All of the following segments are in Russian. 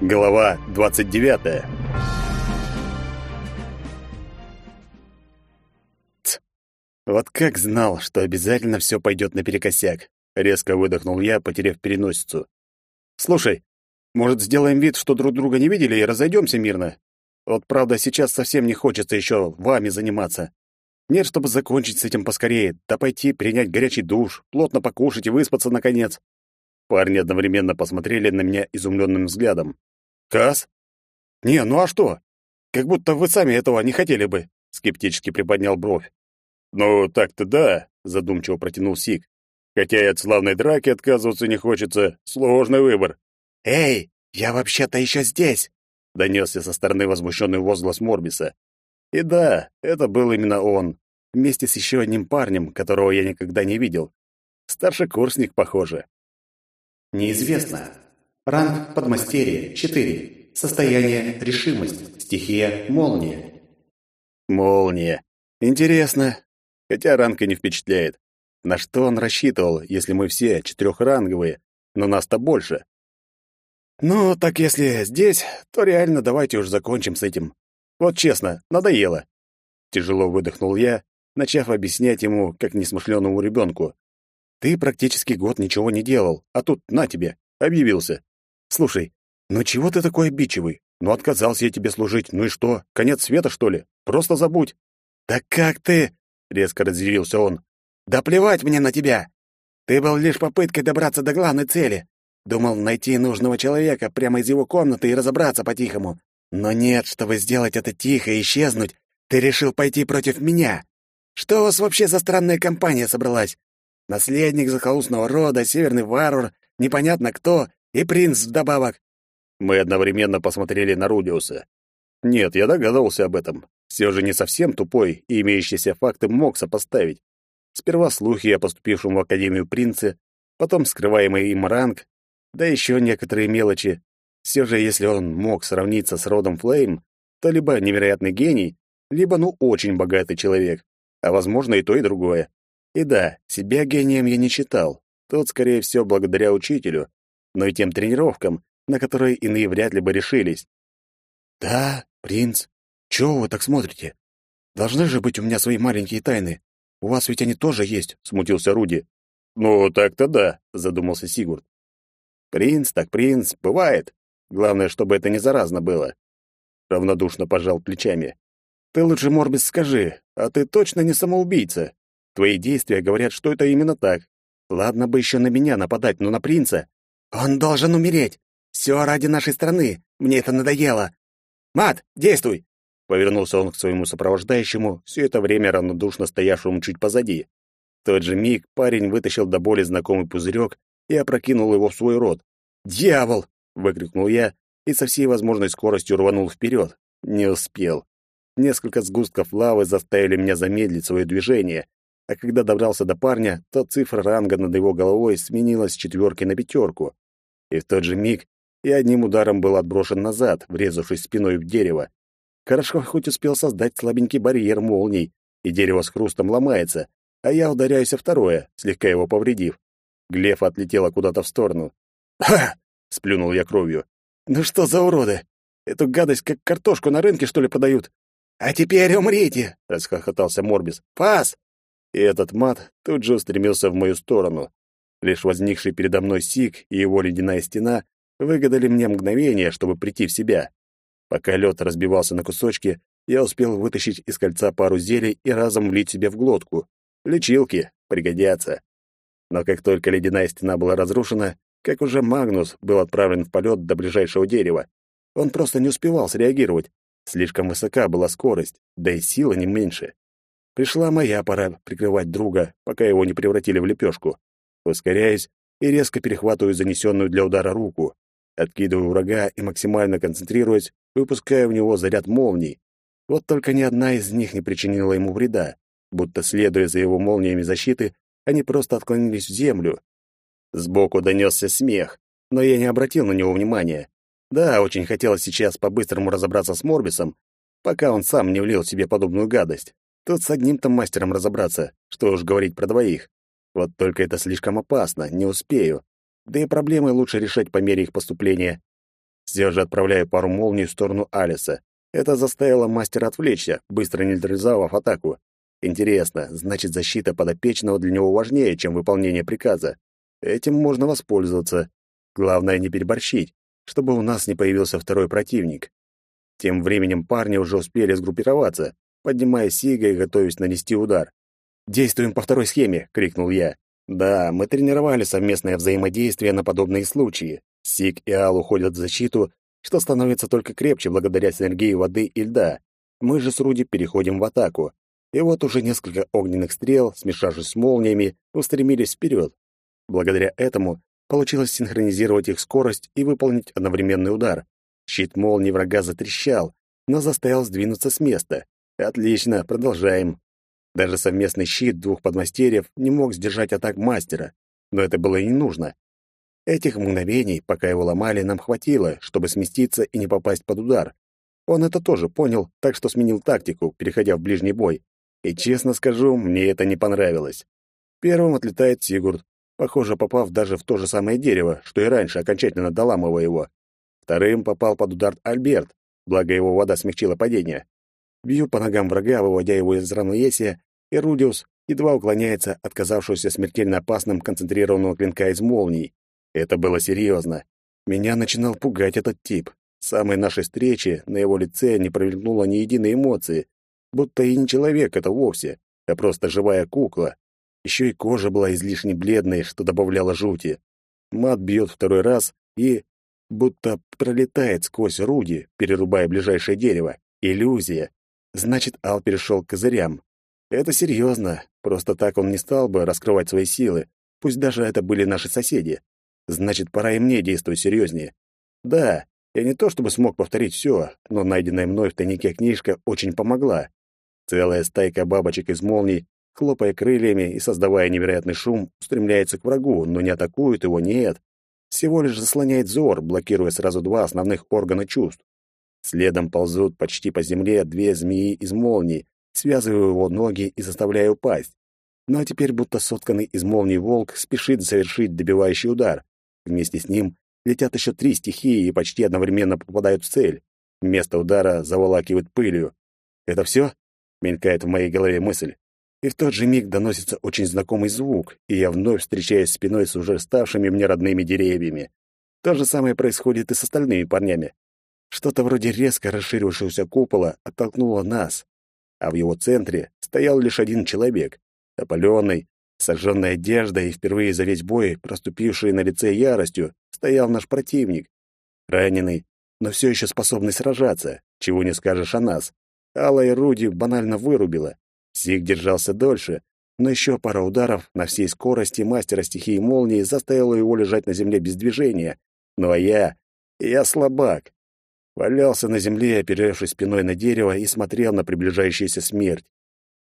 Глава 29. Ц. Вот как знал, что обязательно все пойдет наперекосяк. Резко выдохнул я, потеряв переносицу. Слушай, может, сделаем вид, что друг друга не видели и разойдемся мирно? Вот правда, сейчас совсем не хочется еще вами заниматься. Нет, чтобы закончить с этим поскорее, да пойти принять горячий душ, плотно покушать и выспаться наконец. Парни одновременно посмотрели на меня изумленным взглядом. Кас? Не, ну а что? Как будто вы сами этого не хотели бы, скептически приподнял бровь. Ну, так-то да, задумчиво протянул Сик. Хотя и от славной драки отказываться не хочется, сложный выбор. Эй, я вообще-то еще здесь, донесся со стороны возмущенный возглас Морбиса. И да, это был именно он, вместе с еще одним парнем, которого я никогда не видел. Старшекурсник, похоже. Неизвестно. Ранг подмастерье 4. Состояние решимость. Стихия молния. Молния. Интересно. Хотя ранг и не впечатляет. На что он рассчитывал, если мы все четырехранговые, но нас-то больше? Ну, так если здесь, то реально давайте уж закончим с этим. Вот честно, надоело. Тяжело выдохнул я, начав объяснять ему, как несмышленному ребенку. Ты практически год ничего не делал, а тут на тебе, объявился. Слушай, ну чего ты такой обидчивый? Ну отказался я тебе служить, ну и что? Конец света, что ли? Просто забудь. Да как ты? резко разъярился он. Да плевать мне на тебя. Ты был лишь попыткой добраться до главной цели. Думал найти нужного человека прямо из его комнаты и разобраться по-тихому. Но нет, чтобы сделать это тихо и исчезнуть, ты решил пойти против меня. Что у вас вообще за странная компания собралась? Наследник захолустного рода, северный варвар, непонятно кто и принц вдобавок. Мы одновременно посмотрели на Рудиуса. Нет, я догадывался об этом. Все же не совсем тупой и имеющиеся факты мог сопоставить. Сперва слухи о поступившем в Академию принце, потом скрываемый им ранг, да еще некоторые мелочи. Все же, если он мог сравниться с родом Флейм, то либо невероятный гений, либо, ну, очень богатый человек, а, возможно, и то, и другое. И да, себя гением я не считал. Тут, скорее всего, благодаря учителю, но и тем тренировкам, на которые иные вряд ли бы решились. «Да, принц, чего вы так смотрите? Должны же быть у меня свои маленькие тайны. У вас ведь они тоже есть», — смутился Руди. «Ну, так-то да», — задумался Сигурд. «Принц так принц, бывает. Главное, чтобы это не заразно было». Равнодушно пожал плечами. «Ты лучше, Морбис, скажи, а ты точно не самоубийца? Твои действия говорят, что это именно так. Ладно бы еще на меня нападать, но на принца...» «Он должен умереть! Все ради нашей страны! Мне это надоело! Мат, действуй!» Повернулся он к своему сопровождающему, все это время равнодушно стоявшему чуть позади. В тот же миг парень вытащил до боли знакомый пузырек и опрокинул его в свой рот. «Дьявол!» — выкрикнул я и со всей возможной скоростью рванул вперед. Не успел. Несколько сгустков лавы заставили меня замедлить свое движение, а когда добрался до парня, то цифра ранга над его головой сменилась с четверки на пятерку. И в тот же миг я одним ударом был отброшен назад, врезавшись спиной в дерево. Хорошо хоть успел создать слабенький барьер молний, и дерево с хрустом ломается, а я ударяюсь о второе, слегка его повредив. Глефа отлетела куда-то в сторону. «Ха!» — сплюнул я кровью. «Ну что за уроды? Эту гадость как картошку на рынке, что ли, подают?» «А теперь умрите!» — расхохотался Морбис. «Пас!» И этот мат тут же устремился в мою сторону. Лишь возникший передо мной Сик и его ледяная стена выгадали мне мгновение, чтобы прийти в себя. Пока лед разбивался на кусочки, я успел вытащить из кольца пару зелий и разом влить себе в глотку. Лечилки пригодятся. Но как только ледяная стена была разрушена, как уже Магнус был отправлен в полет до ближайшего дерева, он просто не успевал среагировать. Слишком высока была скорость, да и сила не меньше. Пришла моя пора прикрывать друга, пока его не превратили в лепешку. Ускоряюсь и резко перехватываю занесенную для удара руку. Откидываю врага и максимально концентрируясь, выпускаю в него заряд молний. Вот только ни одна из них не причинила ему вреда. Будто следуя за его молниями защиты, они просто отклонились в землю. Сбоку донесся смех, но я не обратил на него внимания. Да, очень хотелось сейчас по-быстрому разобраться с Морбисом, пока он сам не влил себе подобную гадость. Тут с одним-то мастером разобраться, что уж говорить про двоих. Вот только это слишком опасно, не успею. Да и проблемы лучше решать по мере их поступления. Все же отправляю пару молний в сторону Алиса. Это заставило мастера отвлечься, быстро нейтрализовав атаку. Интересно, значит, защита подопечного для него важнее, чем выполнение приказа. Этим можно воспользоваться. Главное не переборщить, чтобы у нас не появился второй противник. Тем временем парни уже успели сгруппироваться, поднимая Сига и готовясь нанести удар. «Действуем по второй схеме!» — крикнул я. Да, мы тренировали совместное взаимодействие на подобные случаи. Сиг и Ал уходят в защиту, что становится только крепче благодаря синергии воды и льда. Мы же с Руди переходим в атаку. И вот уже несколько огненных стрел, смешавшись с молниями, устремились вперед. Благодаря этому получилось синхронизировать их скорость и выполнить одновременный удар. Щит молнии врага затрещал, но заставил сдвинуться с места. Отлично, продолжаем. Даже совместный щит двух подмастерьев не мог сдержать атак мастера, но это было и не нужно. Этих мгновений, пока его ломали, нам хватило, чтобы сместиться и не попасть под удар. Он это тоже понял, так что сменил тактику, переходя в ближний бой. И честно скажу, мне это не понравилось. Первым отлетает Сигурд, похоже, попав даже в то же самое дерево, что и раньше, окончательно доламывая его. Вторым попал под удар Альберт, благо его вода смягчила падение. Бью по ногам врага, выводя его из равновесия, и Рудиус едва уклоняется от казавшегося смертельно опасным концентрированного клинка из молний. Это было серьезно. Меня начинал пугать этот тип. С самой нашей встречи на его лице не промелькнуло ни единой эмоции, будто и не человек это вовсе, а просто живая кукла. Еще и кожа была излишне бледной, что добавляло жути. Мат бьет второй раз и будто пролетает сквозь Руди, перерубая ближайшее дерево. Иллюзия. Значит, Ал перешел к козырям. Это серьезно. Просто так он не стал бы раскрывать свои силы, пусть даже это были наши соседи. Значит, пора и мне действовать серьезнее. Да, я не то чтобы смог повторить все, но найденная мной в тайнике книжка очень помогла. Целая стайка бабочек из молний, хлопая крыльями и создавая невероятный шум, устремляется к врагу, но не атакует его, нет. Всего лишь заслоняет взор, блокируя сразу два основных органа чувств. Следом ползут почти по земле две змеи из молний, связывая его ноги и заставляя упасть. Ну а теперь, будто сотканный из молний волк, спешит завершить добивающий удар. Вместе с ним летят еще три стихии и почти одновременно попадают в цель. Место удара заволакивает пылью. «Это все?» — мелькает в моей голове мысль. И в тот же миг доносится очень знакомый звук, и я вновь встречаюсь спиной с уже ставшими мне родными деревьями. То же самое происходит и с остальными парнями. Что-то вроде резко расширившегося купола оттолкнуло нас, а в его центре стоял лишь один человек, опаленный, сожженной одеждой и впервые за весь бой, проступивший на лице яростью, стоял наш противник. Раненый, но все еще способный сражаться, чего не скажешь о нас. Алла и Руди банально вырубила. Зиг держался дольше, но еще пара ударов на всей скорости мастера стихии молнии заставила его лежать на земле без движения. Ну а я... Я слабак. Валялся на земле, оперевшись спиной на дерево, и смотрел на приближающуюся смерть.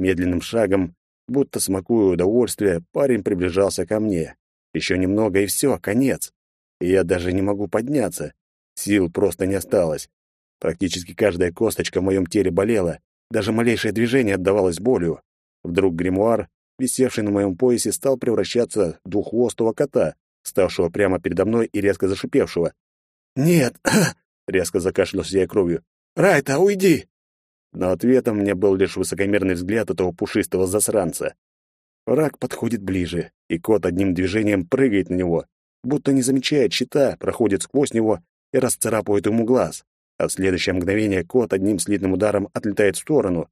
Медленным шагом, будто смакуя удовольствие, парень приближался ко мне. Еще немного, и все, конец. И я даже не могу подняться. Сил просто не осталось. Практически каждая косточка в моем теле болела, даже малейшее движение отдавалось болью. Вдруг гримуар, висевший на моем поясе, стал превращаться в двуххвостого кота, ставшего прямо передо мной и резко зашипевшего. «Нет!» Резко закашлялся я кровью. «Райта, уйди!» Но ответом мне был лишь высокомерный взгляд этого пушистого засранца. Враг подходит ближе, и кот одним движением прыгает на него, будто не замечает щита, проходит сквозь него и расцарапывает ему глаз. А в следующее мгновение кот одним слитным ударом отлетает в сторону.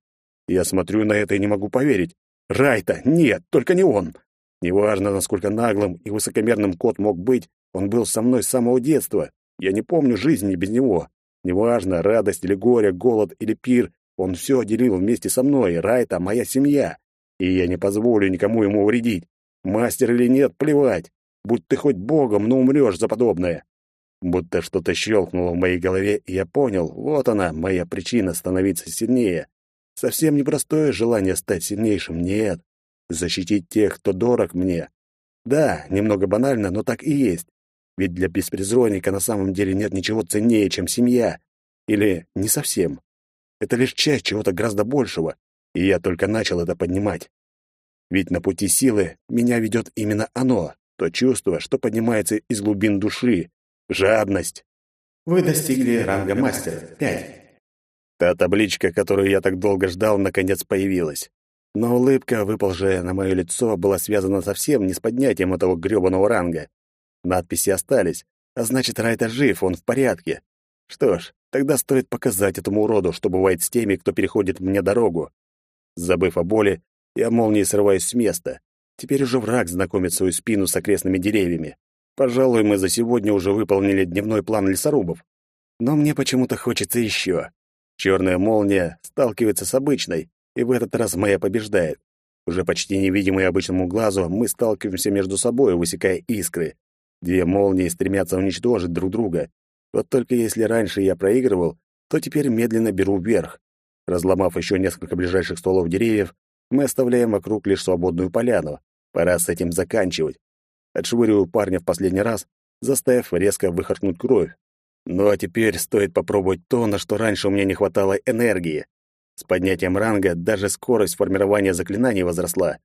Я смотрю на это и не могу поверить. Райта! Нет, только не он! Неважно, насколько наглым и высокомерным кот мог быть, он был со мной с самого детства, я не помню жизни без него. Неважно, радость или горе, голод или пир, он все делил вместе со мной, Райта — моя семья. И я не позволю никому ему вредить. Мастер или нет, плевать. Будь ты хоть богом, но умрешь за подобное. Будто что-то щелкнуло в моей голове, и я понял, вот она, моя причина становиться сильнее. Совсем непростое желание стать сильнейшим, нет. Защитить тех, кто дорог мне. Да, немного банально, но так и есть. Ведь для беспризорника на самом деле нет ничего ценнее, чем семья. Или не совсем. Это лишь часть чего-то гораздо большего, и я только начал это поднимать. Ведь на пути силы меня ведет именно оно, то чувство, что поднимается из глубин души, жадность. Вы достигли ранга мастер. Пять. Та табличка, которую я так долго ждал, наконец появилась. Но улыбка, выползшая на мое лицо, была связана совсем не с поднятием этого грёбаного ранга. Надписи остались, а значит, Райта жив, он в порядке. Что ж, тогда стоит показать этому уроду, что бывает с теми, кто переходит мне дорогу. Забыв о боли, я молнией срываюсь с места. Теперь уже враг знакомит свою спину с окрестными деревьями. Пожалуй, мы за сегодня уже выполнили дневной план лесорубов. Но мне почему-то хочется еще. Черная молния сталкивается с обычной, и в этот раз моя побеждает. Уже почти невидимые обычному глазу, мы сталкиваемся между собой, высекая искры. Две молнии стремятся уничтожить друг друга. Вот только если раньше я проигрывал, то теперь медленно беру вверх. Разломав еще несколько ближайших стволов деревьев, мы оставляем вокруг лишь свободную поляну. Пора с этим заканчивать. Отшвыриваю парня в последний раз, заставив резко выхаркнуть кровь. Ну а теперь стоит попробовать то, на что раньше у меня не хватало энергии. С поднятием ранга даже скорость формирования заклинаний возросла.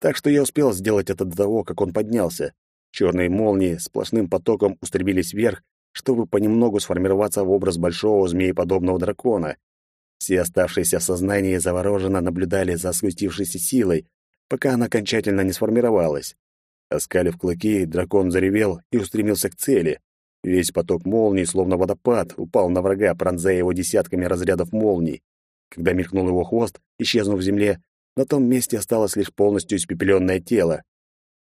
Так что я успел сделать это до того, как он поднялся. Черные молнии сплошным потоком устремились вверх, чтобы понемногу сформироваться в образ большого змееподобного дракона. Все оставшиеся в сознании завороженно наблюдали за сгустившейся силой, пока она окончательно не сформировалась. Оскалив клыки, дракон заревел и устремился к цели. Весь поток молний, словно водопад, упал на врага, пронзая его десятками разрядов молний. Когда мелькнул его хвост, исчезнув в земле, на том месте осталось лишь полностью испепеленное тело.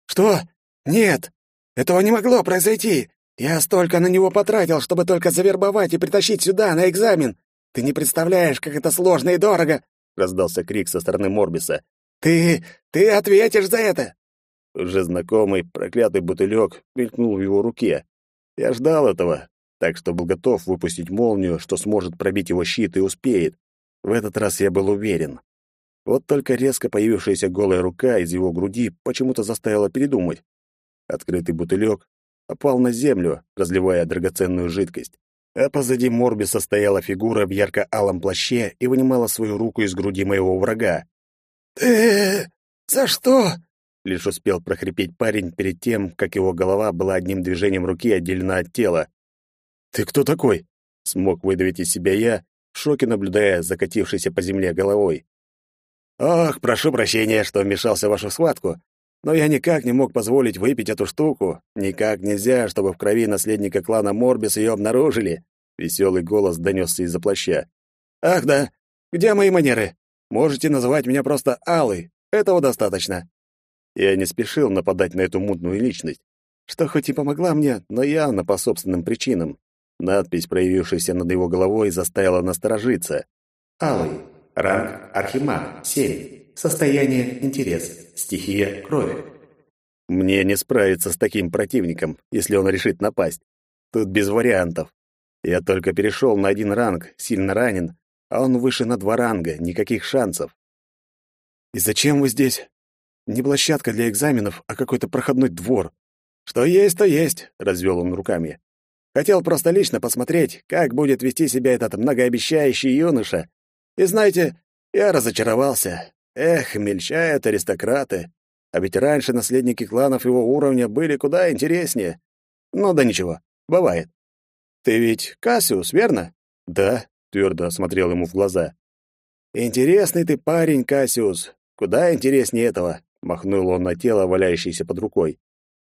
«Что? Нет! Этого не могло произойти! Я столько на него потратил, чтобы только завербовать и притащить сюда, на экзамен! Ты не представляешь, как это сложно и дорого!» — раздался крик со стороны Морбиса. «Ты... ты ответишь за это!» Уже знакомый проклятый бутылек мелькнул в его руке. Я ждал этого, так что был готов выпустить молнию, что сможет пробить его щит и успеет. В этот раз я был уверен. Вот только резко появившаяся голая рука из его груди почему-то заставила передумать. Открытый бутылек опал на землю, разливая драгоценную жидкость. А позади Морбиса стояла фигура в ярко-алом плаще и вынимала свою руку из груди моего врага. «Ты... за что?» Лишь успел прохрипеть парень перед тем, как его голова была одним движением руки отделена от тела. «Ты кто такой?» — смог выдавить из себя я, в шоке наблюдая закатившейся по земле головой. «Ох, прошу прощения, что вмешался в вашу схватку, но я никак не мог позволить выпить эту штуку. Никак нельзя, чтобы в крови наследника клана Морбис ее обнаружили». Веселый голос донесся из-за плаща. «Ах да, где мои манеры? Можете называть меня просто Алый, этого достаточно». Я не спешил нападать на эту мутную личность, что хоть и помогла мне, но явно по собственным причинам. Надпись, проявившаяся над его головой, заставила насторожиться. Алый. Ранг Архимаг. 7. Состояние интерес. Стихия кровь. Мне не справиться с таким противником, если он решит напасть. Тут без вариантов. Я только перешел на один ранг, сильно ранен, а он выше на два ранга, никаких шансов. «И зачем вы здесь?» «Не площадка для экзаменов, а какой-то проходной двор». «Что есть, то есть», — развел он руками. Хотел просто лично посмотреть, как будет вести себя этот многообещающий юноша. И знаете, я разочаровался. Эх, мельчают аристократы. А ведь раньше наследники кланов его уровня были куда интереснее. Ну да ничего, бывает. Ты ведь Кассиус, верно? Да, твердо осмотрел ему в глаза. Интересный ты парень, Кассиус. Куда интереснее этого, махнул он на тело, валяющееся под рукой.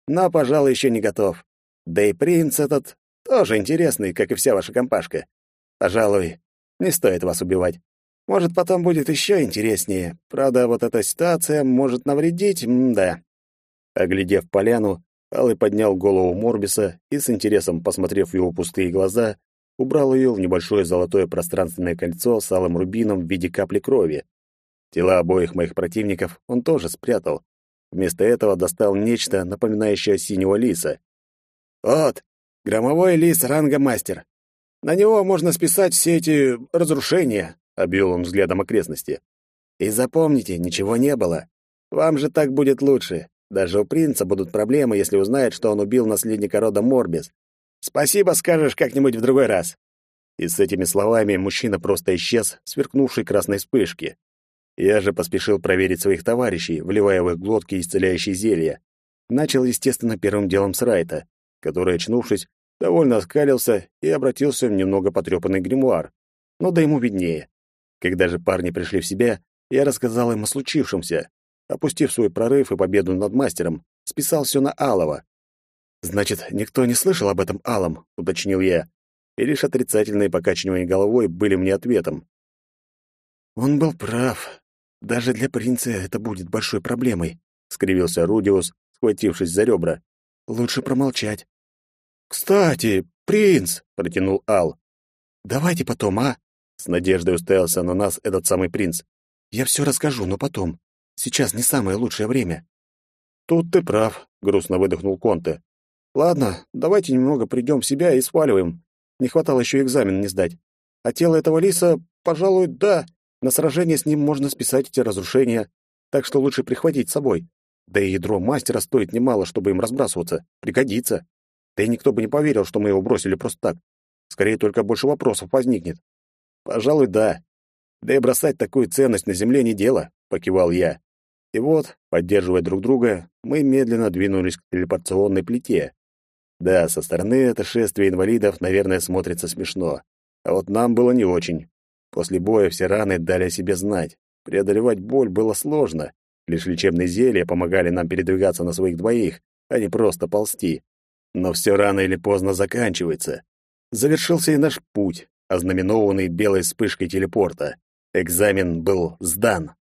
Но, пожалуй, еще не готов. Да и принц этот тоже интересный, как и вся ваша компашка. Пожалуй, не стоит вас убивать. Может, потом будет еще интереснее. Правда, вот эта ситуация может навредить, да. Оглядев поляну, Алый поднял голову Морбиса и, с интересом посмотрев в его пустые глаза, убрал ее в небольшое золотое пространственное кольцо с алым рубином в виде капли крови. Тела обоих моих противников он тоже спрятал. Вместо этого достал нечто, напоминающее синего лиса. «Вот, Громовой лис ранга мастер. На него можно списать все эти разрушения, обвел он взглядом окрестности. И запомните, ничего не было. Вам же так будет лучше. Даже у принца будут проблемы, если узнает, что он убил наследника рода Морбис. Спасибо скажешь как-нибудь в другой раз. И с этими словами мужчина просто исчез, сверкнувший красной вспышки. Я же поспешил проверить своих товарищей, вливая в их глотки исцеляющие зелья. Начал, естественно, первым делом с Райта, который, очнувшись, довольно оскалился и обратился в немного потрепанный гримуар. Но да ему виднее. Когда же парни пришли в себя, я рассказал им о случившемся. Опустив свой прорыв и победу над мастером, списал все на Алова. «Значит, никто не слышал об этом Алом», — уточнил я. И лишь отрицательные покачивания головой были мне ответом. «Он был прав. Даже для принца это будет большой проблемой», — скривился Рудиус, схватившись за ребра. «Лучше промолчать». «Кстати, принц!» — протянул Ал. «Давайте потом, а?» С надеждой уставился на нас этот самый принц. «Я все расскажу, но потом. Сейчас не самое лучшее время». «Тут ты прав», — грустно выдохнул Конте. «Ладно, давайте немного придем в себя и сваливаем. Не хватало еще экзамен не сдать. А тело этого лиса, пожалуй, да. На сражение с ним можно списать эти разрушения, так что лучше прихватить с собой. Да и ядро мастера стоит немало, чтобы им разбрасываться. Пригодится. Да и никто бы не поверил, что мы его бросили просто так. Скорее, только больше вопросов возникнет. Пожалуй, да. Да и бросать такую ценность на земле не дело, покивал я. И вот, поддерживая друг друга, мы медленно двинулись к телепортационной плите. Да, со стороны это шествие инвалидов, наверное, смотрится смешно. А вот нам было не очень. После боя все раны дали о себе знать. Преодолевать боль было сложно. Лишь лечебные зелья помогали нам передвигаться на своих двоих, а не просто ползти. Но все рано или поздно заканчивается. Завершился и наш путь, ознаменованный белой вспышкой телепорта. Экзамен был сдан.